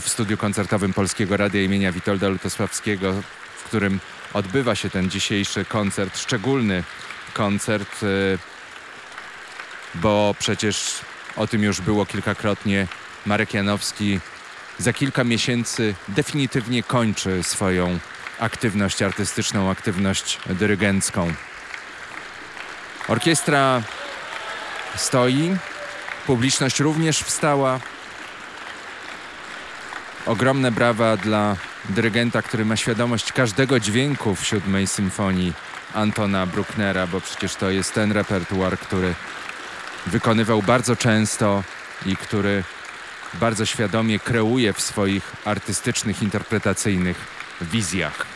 w studiu koncertowym Polskiego Radia imienia Witolda Lutosławskiego, w którym odbywa się ten dzisiejszy koncert, szczególny koncert, y, bo przecież o tym już było kilkakrotnie. Marek Janowski za kilka miesięcy definitywnie kończy swoją aktywność artystyczną, aktywność dyrygencką. Orkiestra stoi, publiczność również wstała. Ogromne brawa dla dyrygenta, który ma świadomość każdego dźwięku w siódmej symfonii Antona Brucknera, bo przecież to jest ten repertuar, który wykonywał bardzo często i który bardzo świadomie kreuje w swoich artystycznych, interpretacyjnych wizjach.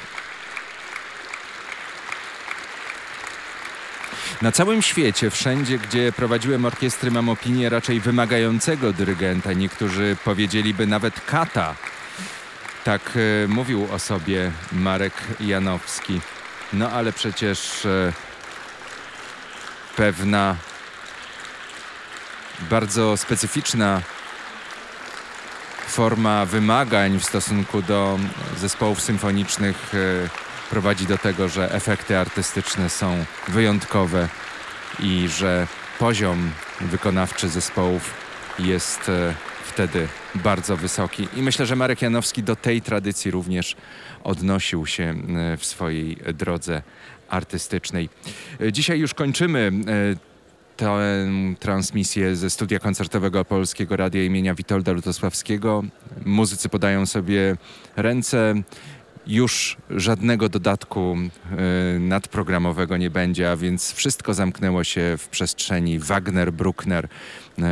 Na całym świecie, wszędzie, gdzie prowadziłem orkiestry, mam opinię raczej wymagającego dyrygenta. Niektórzy powiedzieliby nawet kata. Tak e, mówił o sobie Marek Janowski. No ale przecież e, pewna bardzo specyficzna forma wymagań w stosunku do zespołów symfonicznych e, prowadzi do tego, że efekty artystyczne są wyjątkowe i że poziom wykonawczy zespołów jest e, wtedy bardzo wysoki. I myślę, że Marek Janowski do tej tradycji również odnosił się e, w swojej drodze artystycznej. Dzisiaj już kończymy tę transmisję ze studia koncertowego Polskiego Radia imienia Witolda Lutosławskiego. Muzycy podają sobie ręce. Już żadnego dodatku y, nadprogramowego nie będzie, a więc wszystko zamknęło się w przestrzeni Wagner-Bruckner, y,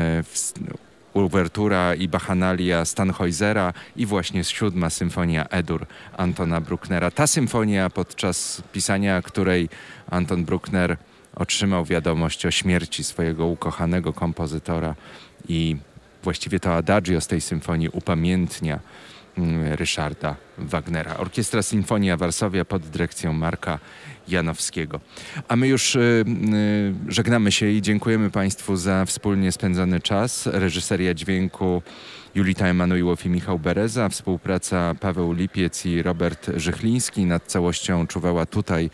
Uwertura i Bachanalia Stanhoisera i właśnie siódma symfonia Edur Antona Brucknera. Ta symfonia, podczas pisania której Anton Bruckner otrzymał wiadomość o śmierci swojego ukochanego kompozytora i właściwie to adagio z tej symfonii upamiętnia Ryszarda Wagnera. Orkiestra Sinfonia Warszawia pod dyrekcją Marka Janowskiego. A my już y, y, żegnamy się i dziękujemy Państwu za wspólnie spędzony czas. Reżyseria dźwięku Julita Emanuiłow i Michał Bereza, współpraca Paweł Lipiec i Robert Żychliński. Nad całością czuwała tutaj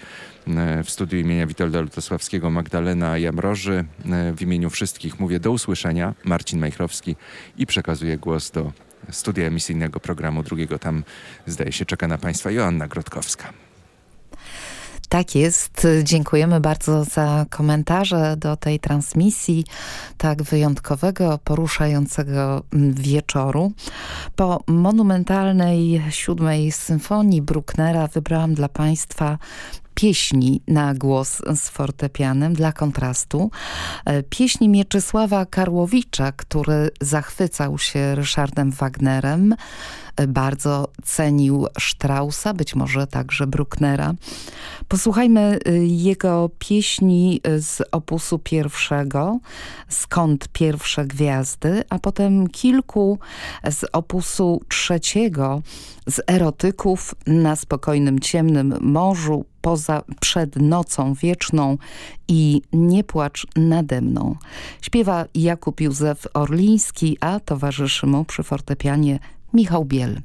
E, w studiu imienia Witolda Lutosławskiego Magdalena Jamroży. E, w imieniu wszystkich mówię do usłyszenia. Marcin Majchrowski i przekazuję głos do studia emisyjnego programu drugiego. Tam zdaje się czeka na Państwa Joanna Grotkowska. Tak jest. Dziękujemy bardzo za komentarze do tej transmisji tak wyjątkowego, poruszającego wieczoru. Po monumentalnej siódmej symfonii Brucknera wybrałam dla Państwa pieśni na głos z fortepianem dla kontrastu. E, pieśni Mieczysława Karłowicza, który zachwycał się Ryszardem Wagnerem, e, bardzo cenił Straussa, być może także Brucknera. Posłuchajmy e, jego pieśni z opusu pierwszego, Skąd pierwsze gwiazdy, a potem kilku z opusu trzeciego, z erotyków na spokojnym, ciemnym morzu, poza, przed nocą wieczną i nie płacz nade mną. Śpiewa Jakub Józef Orliński, a towarzyszy mu przy fortepianie Michał Biel.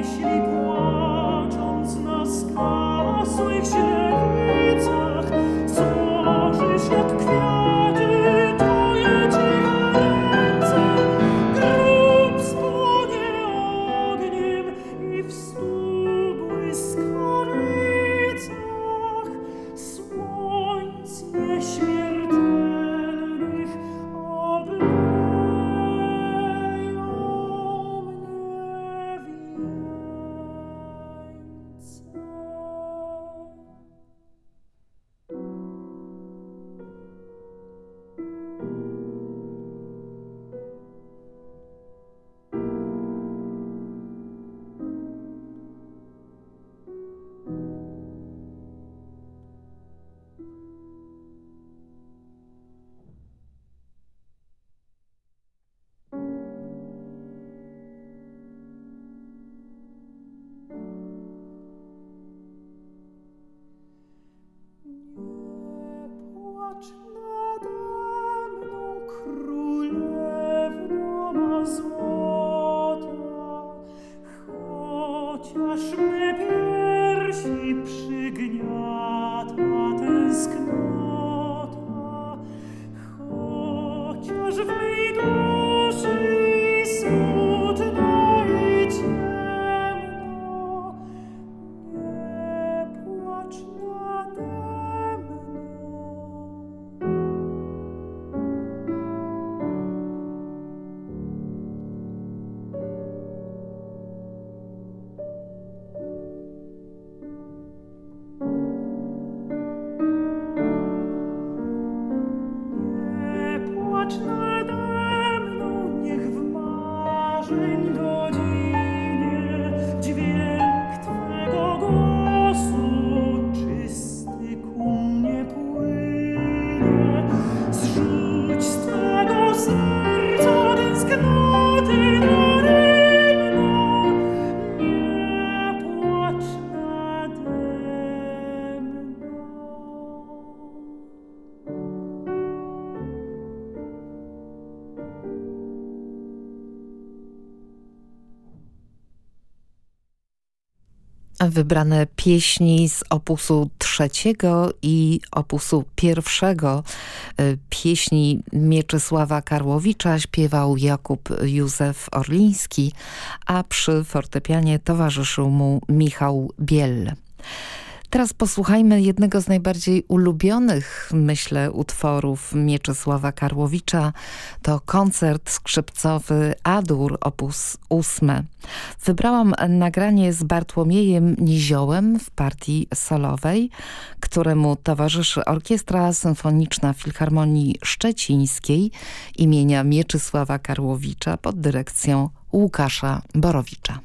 Płacz nade wybrane pieśni z opusu trzeciego i opusu pierwszego. Y, pieśni Mieczysława Karłowicza śpiewał Jakub Józef Orliński, a przy fortepianie towarzyszył mu Michał Biel. Teraz posłuchajmy jednego z najbardziej ulubionych, myślę, utworów Mieczysława Karłowicza. To koncert skrzypcowy Adur op. 8. Wybrałam nagranie z Bartłomiejem Niziołem w partii solowej, któremu towarzyszy Orkiestra Symfoniczna Filharmonii Szczecińskiej imienia Mieczysława Karłowicza pod dyrekcją Łukasza Borowicza.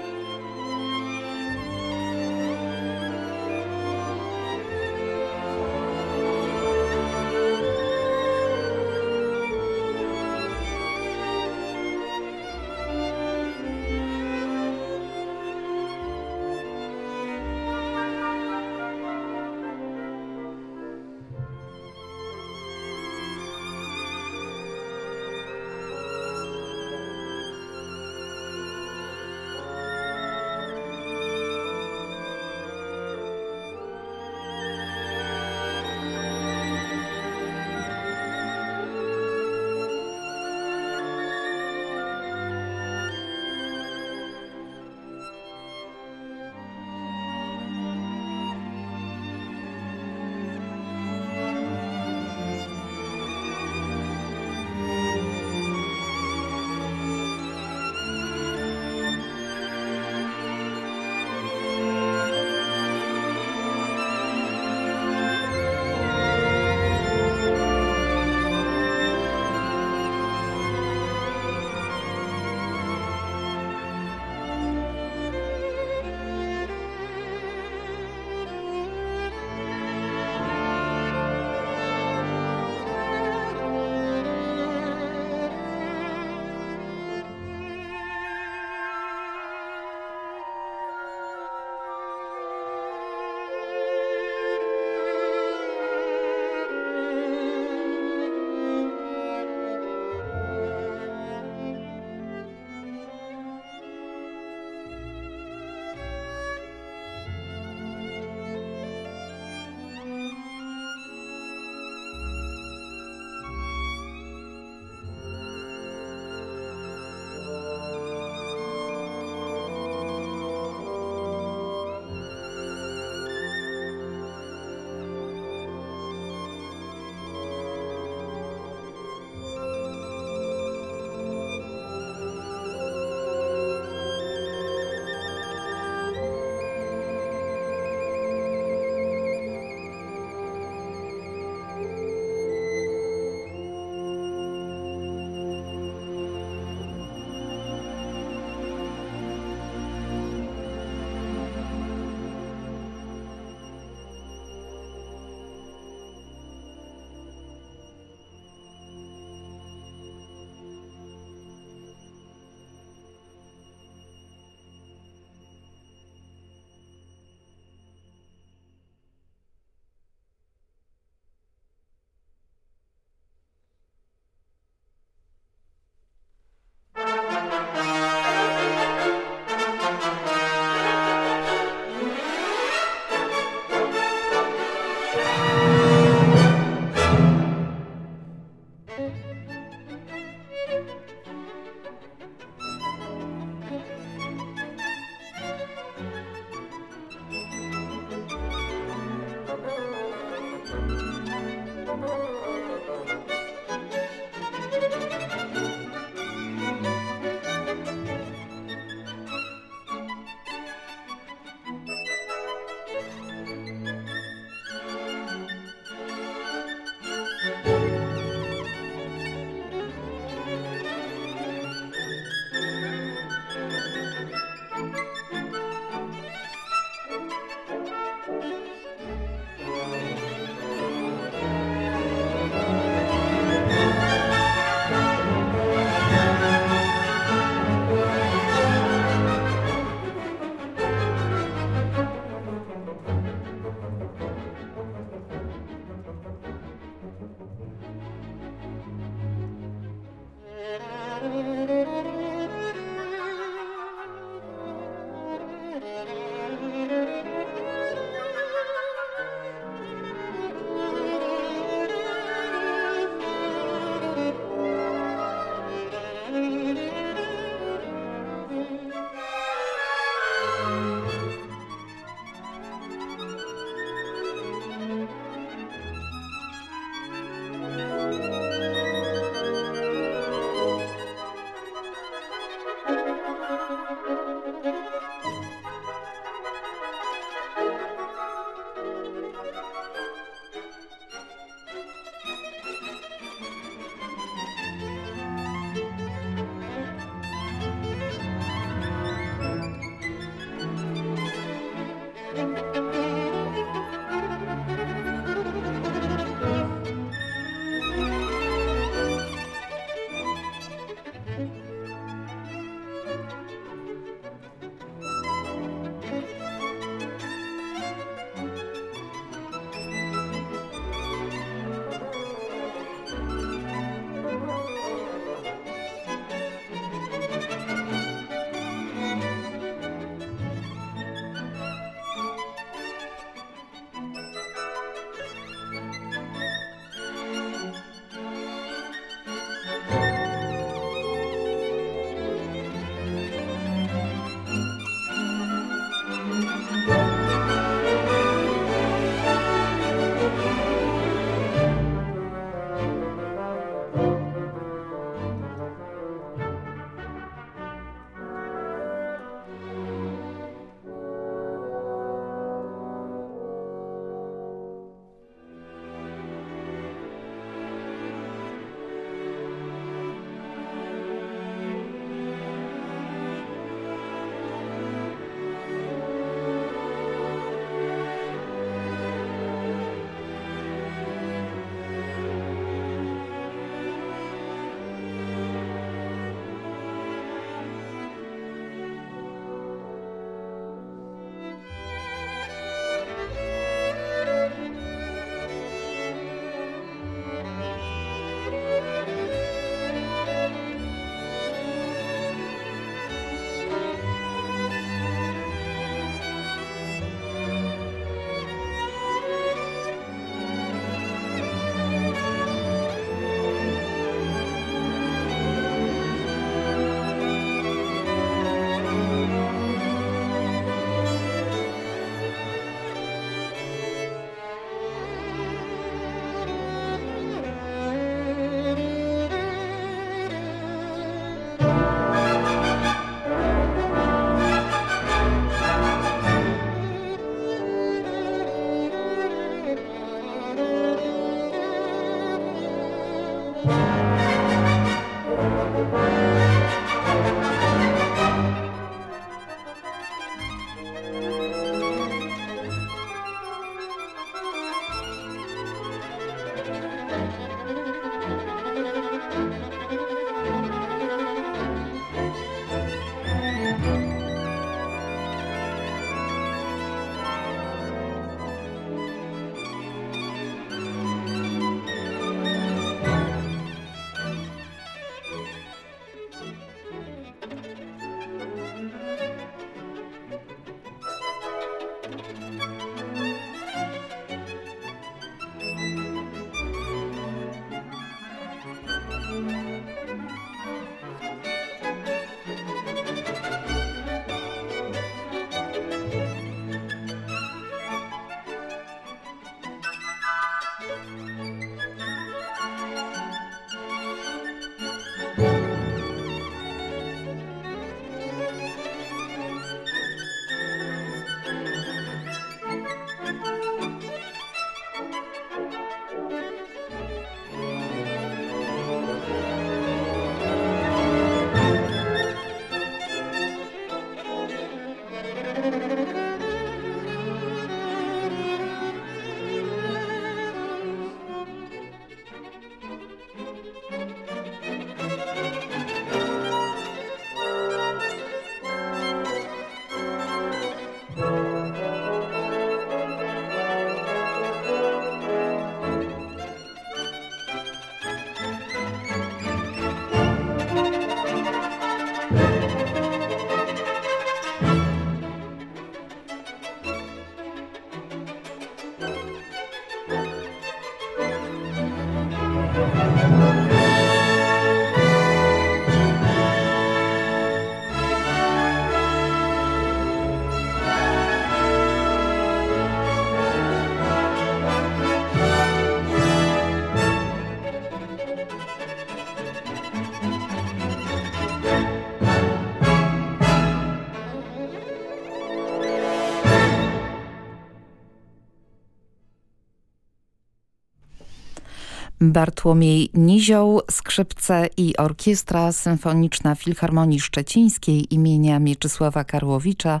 Bartłomiej Nizioł, skrzypce i orkiestra symfoniczna Filharmonii Szczecińskiej imienia Mieczysława Karłowicza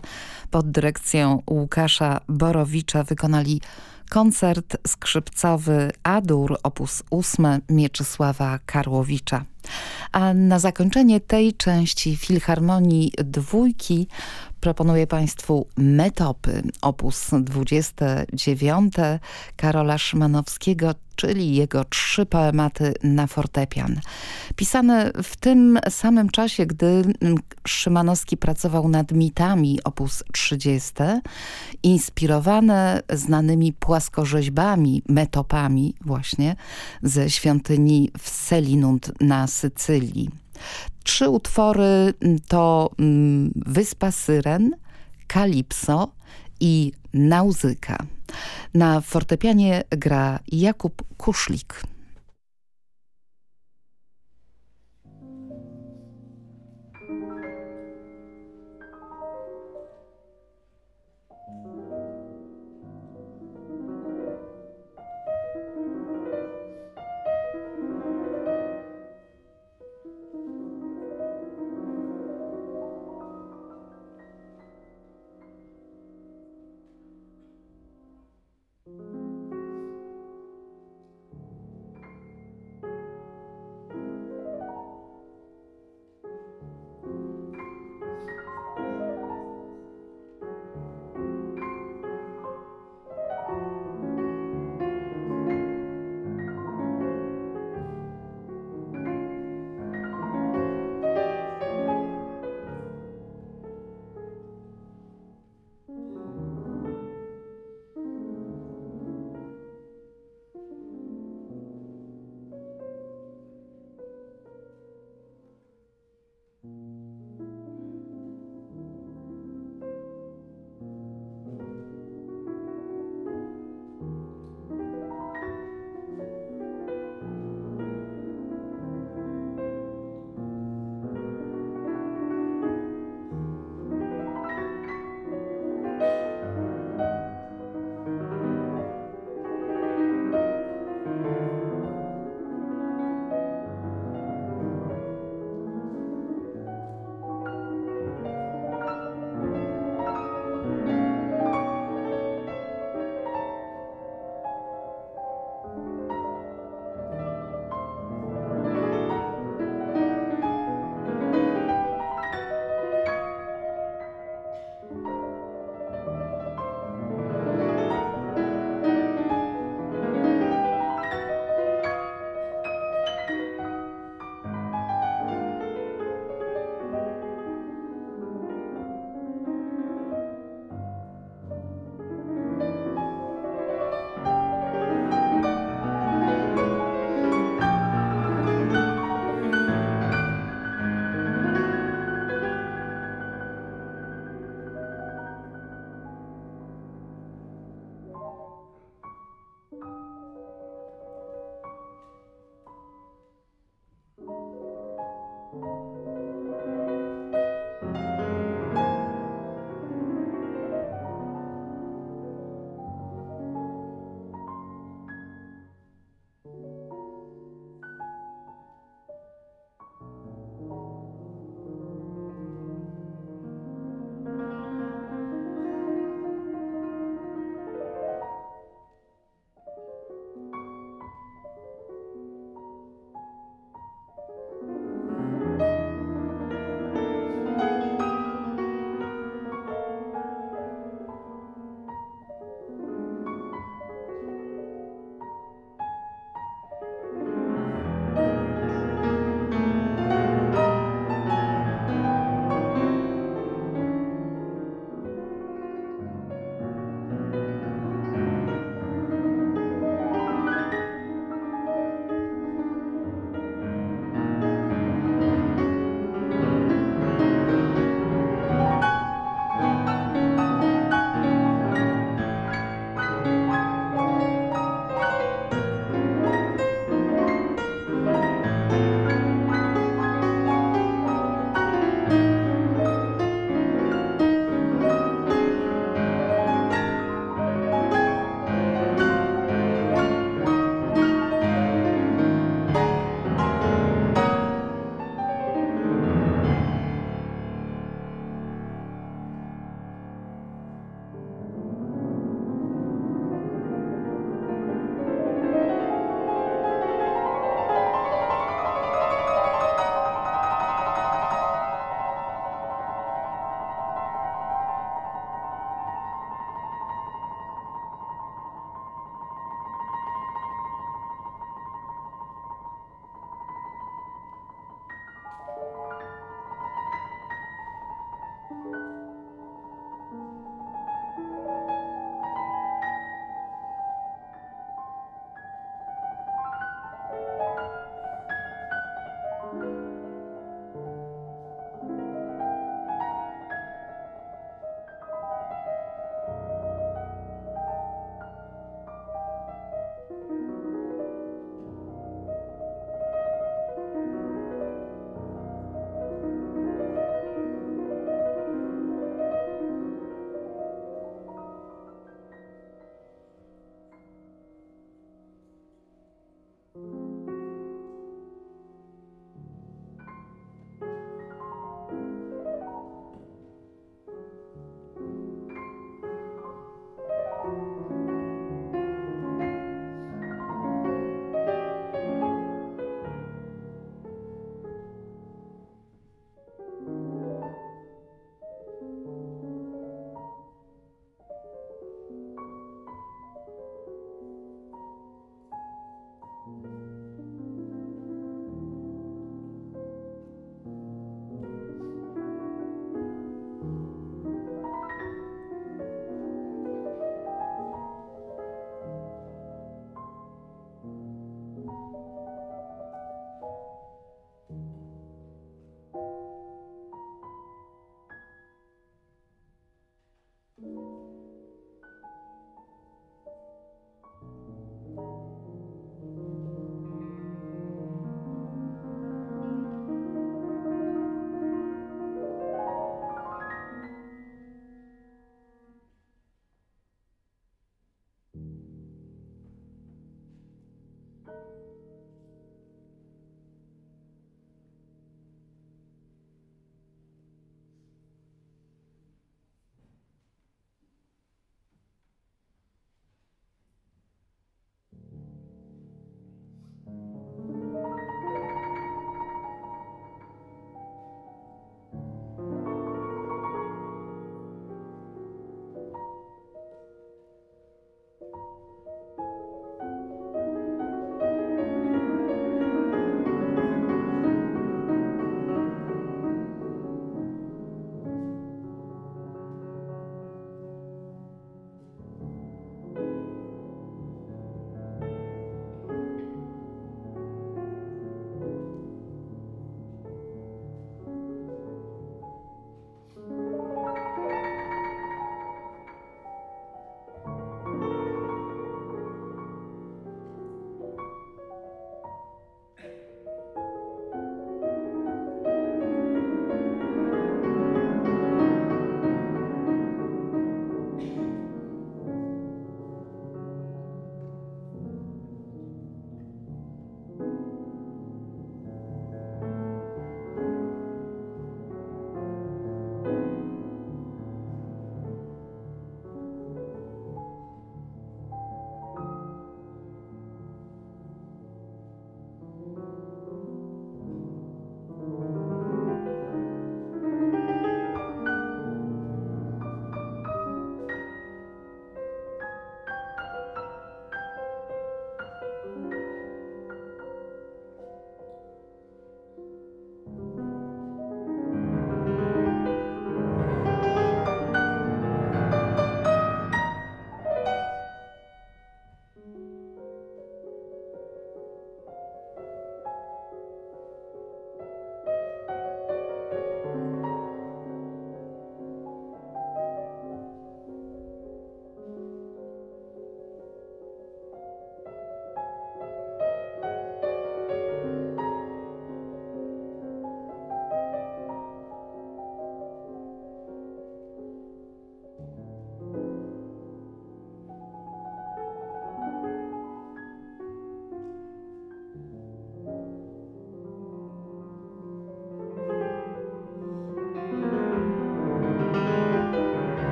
pod dyrekcją Łukasza Borowicza wykonali koncert skrzypcowy Adur op. 8 Mieczysława Karłowicza. A na zakończenie tej części Filharmonii Dwójki proponuję Państwu Metopy op. 29 Karola Szymanowskiego, czyli jego trzy poematy na fortepian. Pisane w tym samym czasie, gdy Szymanowski pracował nad mitami op. 30, inspirowane znanymi płaskorzeźbami, metopami właśnie, ze świątyni w Selinund na Sycylii. Trzy utwory to Wyspa Syren, Kalipso i Nauzyka. Na fortepianie gra Jakub Kuszlik.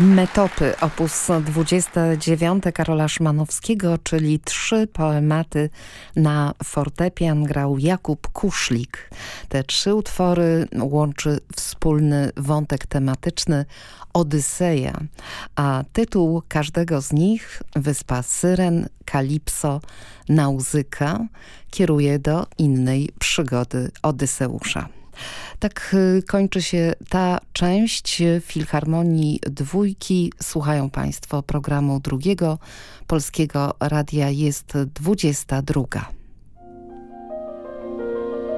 Metopy, opus 29 Karola Szmanowskiego, czyli trzy poematy na fortepian grał Jakub Kuszlik. Te trzy utwory łączy wspólny wątek tematyczny Odyseja, a tytuł każdego z nich, Wyspa Syren, Kalipso, Nauzyka, kieruje do innej przygody Odyseusza. Tak y, kończy się ta część Filharmonii Dwójki. Słuchają Państwo programu drugiego Polskiego Radia. Jest 22.